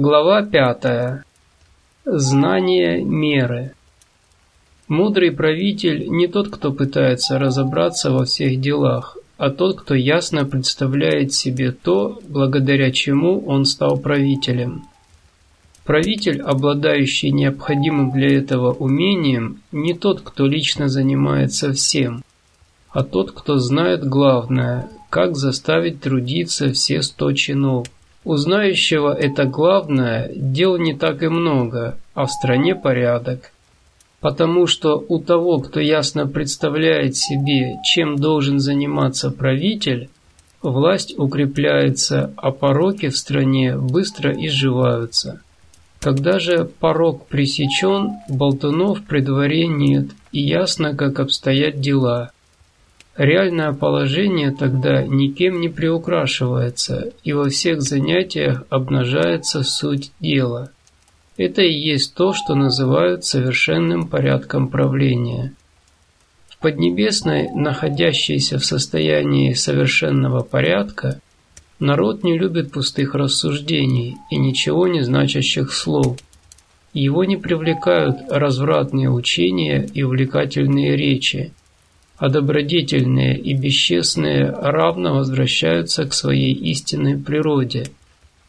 Глава пятая. Знание меры. Мудрый правитель не тот, кто пытается разобраться во всех делах, а тот, кто ясно представляет себе то, благодаря чему он стал правителем. Правитель, обладающий необходимым для этого умением, не тот, кто лично занимается всем, а тот, кто знает главное, как заставить трудиться все сто чинов. У знающего это главное, дел не так и много, а в стране порядок. Потому что у того, кто ясно представляет себе, чем должен заниматься правитель, власть укрепляется, а пороки в стране быстро изживаются. Когда же порог пресечен, болтунов при дворе нет, и ясно, как обстоят дела – Реальное положение тогда никем не приукрашивается, и во всех занятиях обнажается суть дела. Это и есть то, что называют совершенным порядком правления. В Поднебесной, находящейся в состоянии совершенного порядка, народ не любит пустых рассуждений и ничего не значащих слов. Его не привлекают развратные учения и увлекательные речи, а добродетельные и бесчестные равно возвращаются к своей истинной природе,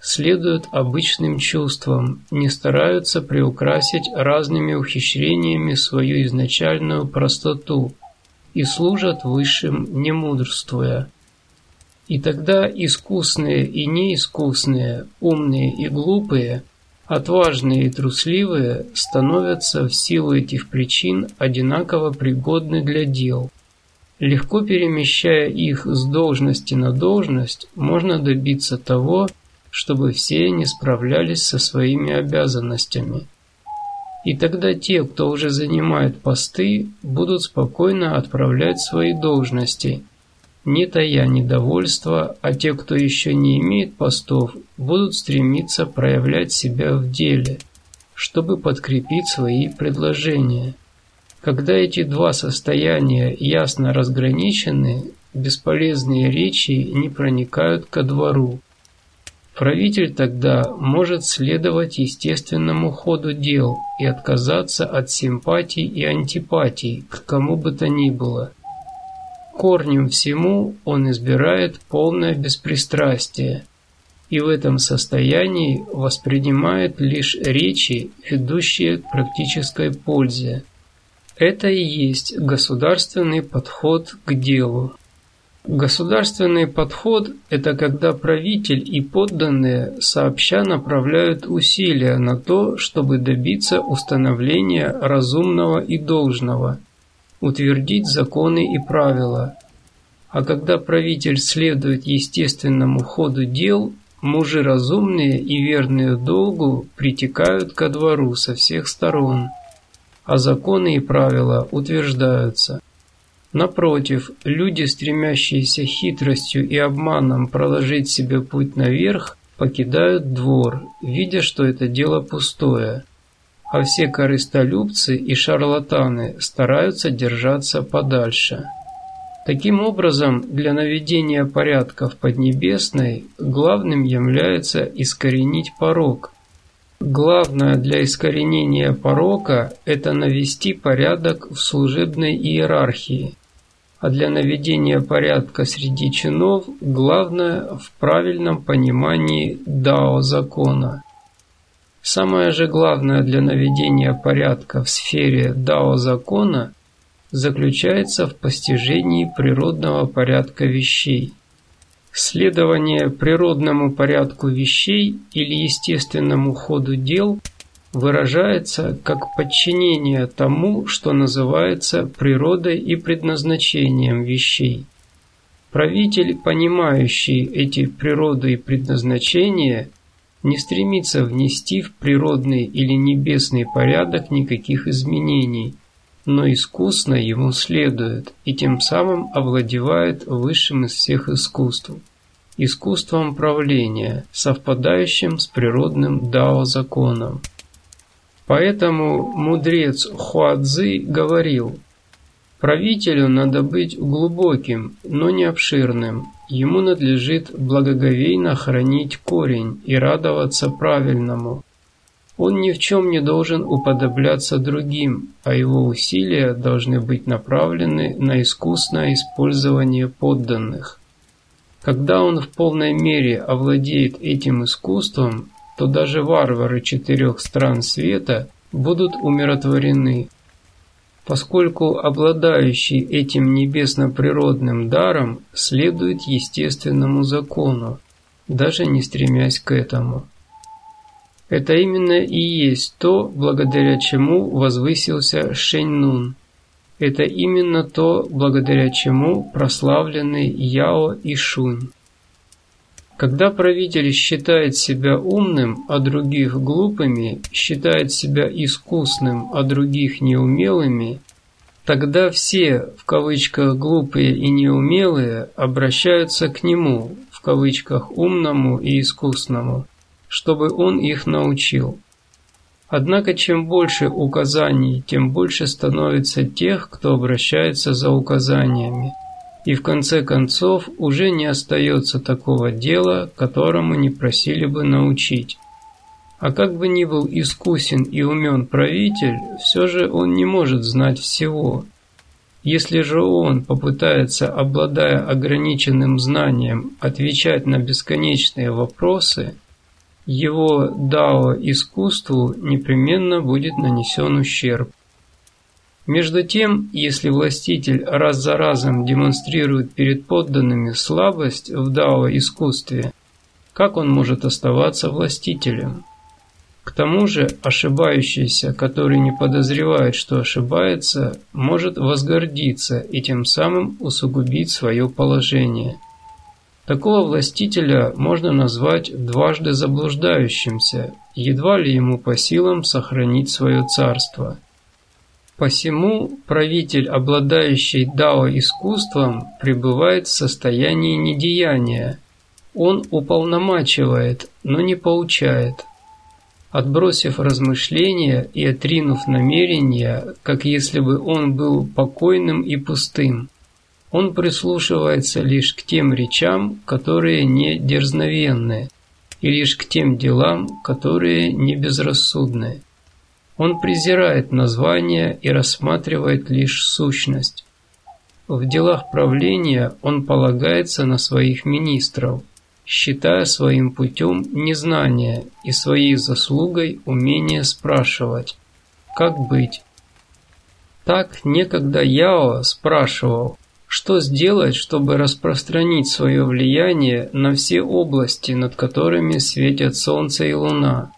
следуют обычным чувствам, не стараются приукрасить разными ухищрениями свою изначальную простоту и служат высшим, не мудрствуя. И тогда искусные и неискусные, умные и глупые, отважные и трусливые становятся в силу этих причин одинаково пригодны для дел. Легко перемещая их с должности на должность, можно добиться того, чтобы все они справлялись со своими обязанностями. И тогда те, кто уже занимает посты, будут спокойно отправлять свои должности, не тая недовольства, а те, кто еще не имеет постов, будут стремиться проявлять себя в деле, чтобы подкрепить свои предложения. Когда эти два состояния ясно разграничены, бесполезные речи не проникают ко двору. Правитель тогда может следовать естественному ходу дел и отказаться от симпатий и антипатий к кому бы то ни было – корнем всему он избирает полное беспристрастие и в этом состоянии воспринимает лишь речи, ведущие к практической пользе. Это и есть государственный подход к делу. Государственный подход – это когда правитель и подданные сообща направляют усилия на то, чтобы добиться установления разумного и должного – утвердить законы и правила. А когда правитель следует естественному ходу дел, мужи разумные и верные долгу притекают ко двору со всех сторон, а законы и правила утверждаются. Напротив, люди, стремящиеся хитростью и обманом проложить себе путь наверх, покидают двор, видя, что это дело пустое а все корыстолюбцы и шарлатаны стараются держаться подальше. Таким образом, для наведения порядка в Поднебесной главным является искоренить порог. Главное для искоренения порока – это навести порядок в служебной иерархии, а для наведения порядка среди чинов главное в правильном понимании дао закона – Самое же главное для наведения порядка в сфере дао-закона заключается в постижении природного порядка вещей. Следование природному порядку вещей или естественному ходу дел выражается как подчинение тому, что называется природой и предназначением вещей. Правитель, понимающий эти природы и предназначения – не стремится внести в природный или небесный порядок никаких изменений, но искусно ему следует и тем самым овладевает высшим из всех искусств – искусством правления, совпадающим с природным дао-законом. Поэтому мудрец Хуадзи говорил, правителю надо быть глубоким, но не обширным, ему надлежит благоговейно хранить корень и радоваться правильному. Он ни в чем не должен уподобляться другим, а его усилия должны быть направлены на искусное использование подданных. Когда он в полной мере овладеет этим искусством, то даже варвары четырех стран света будут умиротворены, поскольку обладающий этим небесно-природным даром следует естественному закону, даже не стремясь к этому. Это именно и есть то, благодаря чему возвысился Шэньнун. Это именно то, благодаря чему прославлены Яо и Шунь. Когда правитель считает себя умным, а других глупыми, считает себя искусным, а других неумелыми, тогда все, в кавычках, глупые и неумелые, обращаются к нему, в кавычках, умному и искусному, чтобы он их научил. Однако чем больше указаний, тем больше становится тех, кто обращается за указаниями – и в конце концов уже не остается такого дела, которому не просили бы научить. А как бы ни был искусен и умен правитель, все же он не может знать всего. Если же он попытается, обладая ограниченным знанием, отвечать на бесконечные вопросы, его дао искусству непременно будет нанесен ущерб. Между тем, если властитель раз за разом демонстрирует перед подданными слабость в дао-искусстве, как он может оставаться властителем? К тому же ошибающийся, который не подозревает, что ошибается, может возгордиться и тем самым усугубить свое положение. Такого властителя можно назвать дважды заблуждающимся, едва ли ему по силам сохранить свое царство – Посему правитель, обладающий дао-искусством, пребывает в состоянии недеяния. Он уполномачивает, но не поучает. Отбросив размышления и отринув намерения, как если бы он был покойным и пустым, он прислушивается лишь к тем речам, которые не дерзновенны, и лишь к тем делам, которые не безрассудны. Он презирает название и рассматривает лишь сущность. В делах правления он полагается на своих министров, считая своим путем незнание и своей заслугой умение спрашивать, как быть. Так некогда Яо спрашивал, что сделать, чтобы распространить свое влияние на все области, над которыми светят солнце и луна.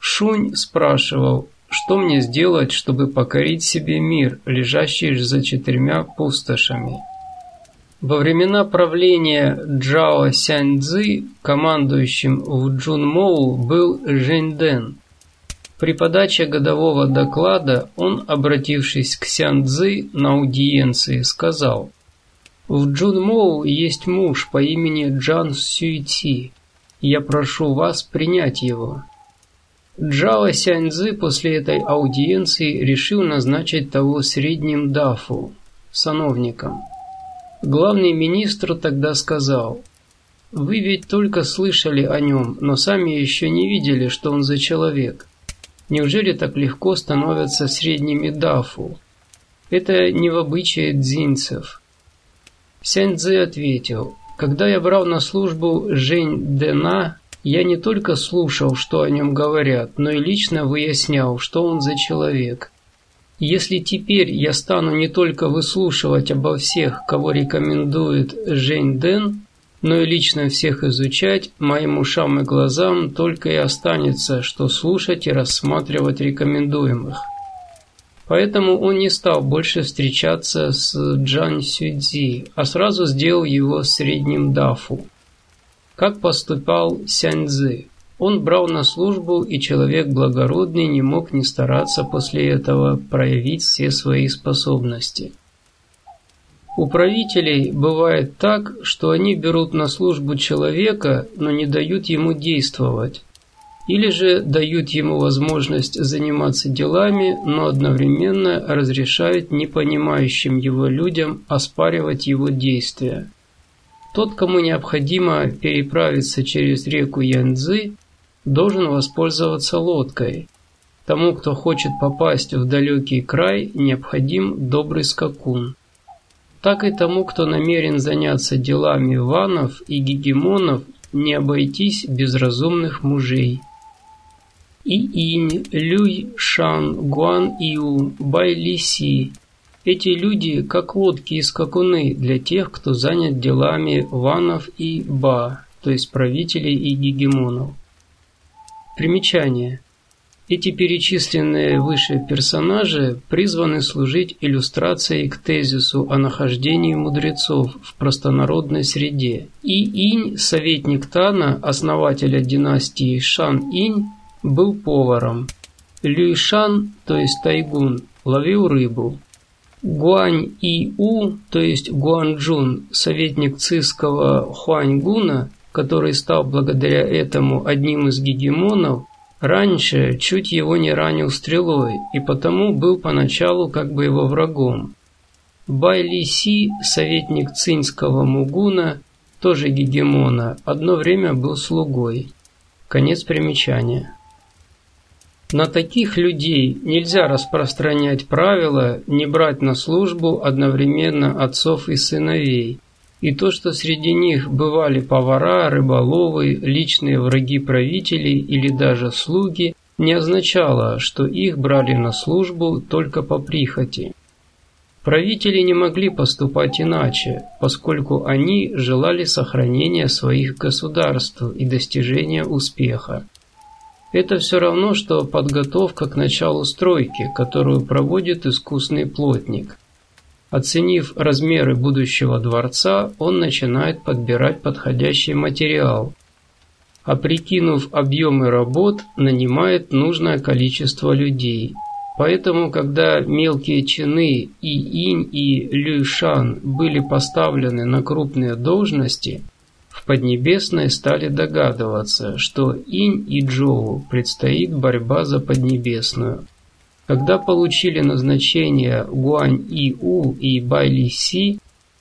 Шунь спрашивал, что мне сделать, чтобы покорить себе мир, лежащий за четырьмя пустошами. Во времена правления Джао Сяньцзы командующим в Джунмоу был Жэньдэн. При подаче годового доклада он, обратившись к Сяньцзы на аудиенции, сказал «В Джунмоу есть муж по имени Джан Сюйти. Я прошу вас принять его». Джао Сяньцзы после этой аудиенции решил назначить того средним дафу, сановником. Главный министр тогда сказал, «Вы ведь только слышали о нем, но сами еще не видели, что он за человек. Неужели так легко становятся средними дафу? Это не в обычае дзинцев». Сяньцзы ответил, «Когда я брал на службу Жень Дэна, я не только слушал, что о нем говорят, но и лично выяснял, что он за человек. Если теперь я стану не только выслушивать обо всех, кого рекомендует Жень Дэн, но и лично всех изучать, моим ушам и глазам только и останется, что слушать и рассматривать рекомендуемых. Поэтому он не стал больше встречаться с Джан Сюдзи, а сразу сделал его средним дафу. Как поступал Сяньцзы? Он брал на службу, и человек благородный не мог не стараться после этого проявить все свои способности. У правителей бывает так, что они берут на службу человека, но не дают ему действовать. Или же дают ему возможность заниматься делами, но одновременно разрешают непонимающим его людям оспаривать его действия. Тот, кому необходимо переправиться через реку Янцзы, должен воспользоваться лодкой. Тому, кто хочет попасть в далекий край, необходим добрый скакун. Так и тому, кто намерен заняться делами ванов и гегемонов, не обойтись без разумных мужей. И Инь, Люй, Шан, Гуан Иу, Бай Ли Си – эти люди как лодки и скакуны для тех, кто занят делами ванов и ба, то есть правителей и гегемонов. Примечание. Эти перечисленные выше персонажи призваны служить иллюстрацией к тезису о нахождении мудрецов в простонародной среде. И Инь, советник Тана, основателя династии Шан-Инь, был поваром. Люйшан, то есть тайгун, ловил рыбу. Гуань И У, то есть Гуанчжун, советник циского Хуаньгуна, который стал благодаря этому одним из гегемонов, раньше чуть его не ранил стрелой и потому был поначалу как бы его врагом. Бай Ли Си, советник цинского Мугуна, тоже гегемона, одно время был слугой. Конец примечания. На таких людей нельзя распространять правила не брать на службу одновременно отцов и сыновей – и то, что среди них бывали повара, рыболовы, личные враги правителей или даже слуги, не означало, что их брали на службу только по прихоти. Правители не могли поступать иначе, поскольку они желали сохранения своих государств и достижения успеха. Это все равно, что подготовка к началу стройки, которую проводит искусный плотник. Оценив размеры будущего дворца, он начинает подбирать подходящий материал, а прикинув объемы работ, нанимает нужное количество людей. Поэтому, когда мелкие чины и Инь и Люйшан были поставлены на крупные должности, в Поднебесной стали догадываться, что Инь и Джоу предстоит борьба за Поднебесную. Когда получили назначение Гуань-И-У и Байли-Си,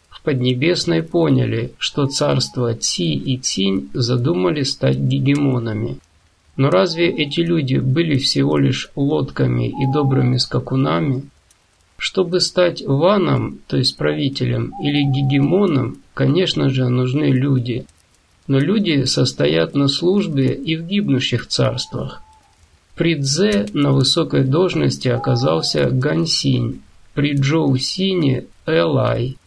в Поднебесной поняли, что царство Ци и Цинь задумали стать гегемонами. Но разве эти люди были всего лишь лодками и добрыми скакунами? Чтобы стать ваном, то есть правителем, или гегемоном, конечно же, нужны люди. Но люди состоят на службе и в гибнущих царствах. При Цзэ на высокой должности оказался Гансинь, при Джоу Сине – Элай.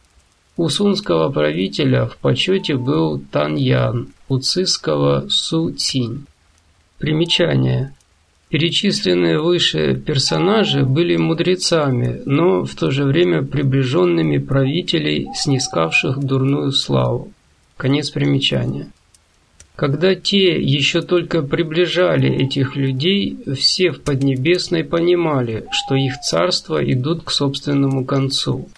У сунского правителя в почете был Таньян, у цисского – Су Цинь. Примечание. Перечисленные выше персонажи были мудрецами, но в то же время приближенными правителей, снискавших дурную славу. Конец примечания. Когда те еще только приближали этих людей, все в Поднебесной понимали, что их царства идут к собственному концу.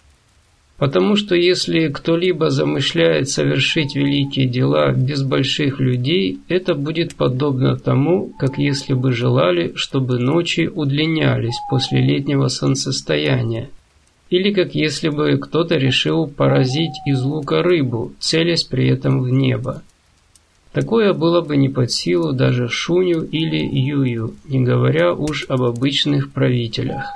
Потому что если кто-либо замышляет совершить великие дела без больших людей, это будет подобно тому, как если бы желали, чтобы ночи удлинялись после летнего солнцестояния, или как если бы кто-то решил поразить из лука рыбу, целясь при этом в небо. Такое было бы не под силу даже Шуню или Юю, не говоря уж об обычных правителях.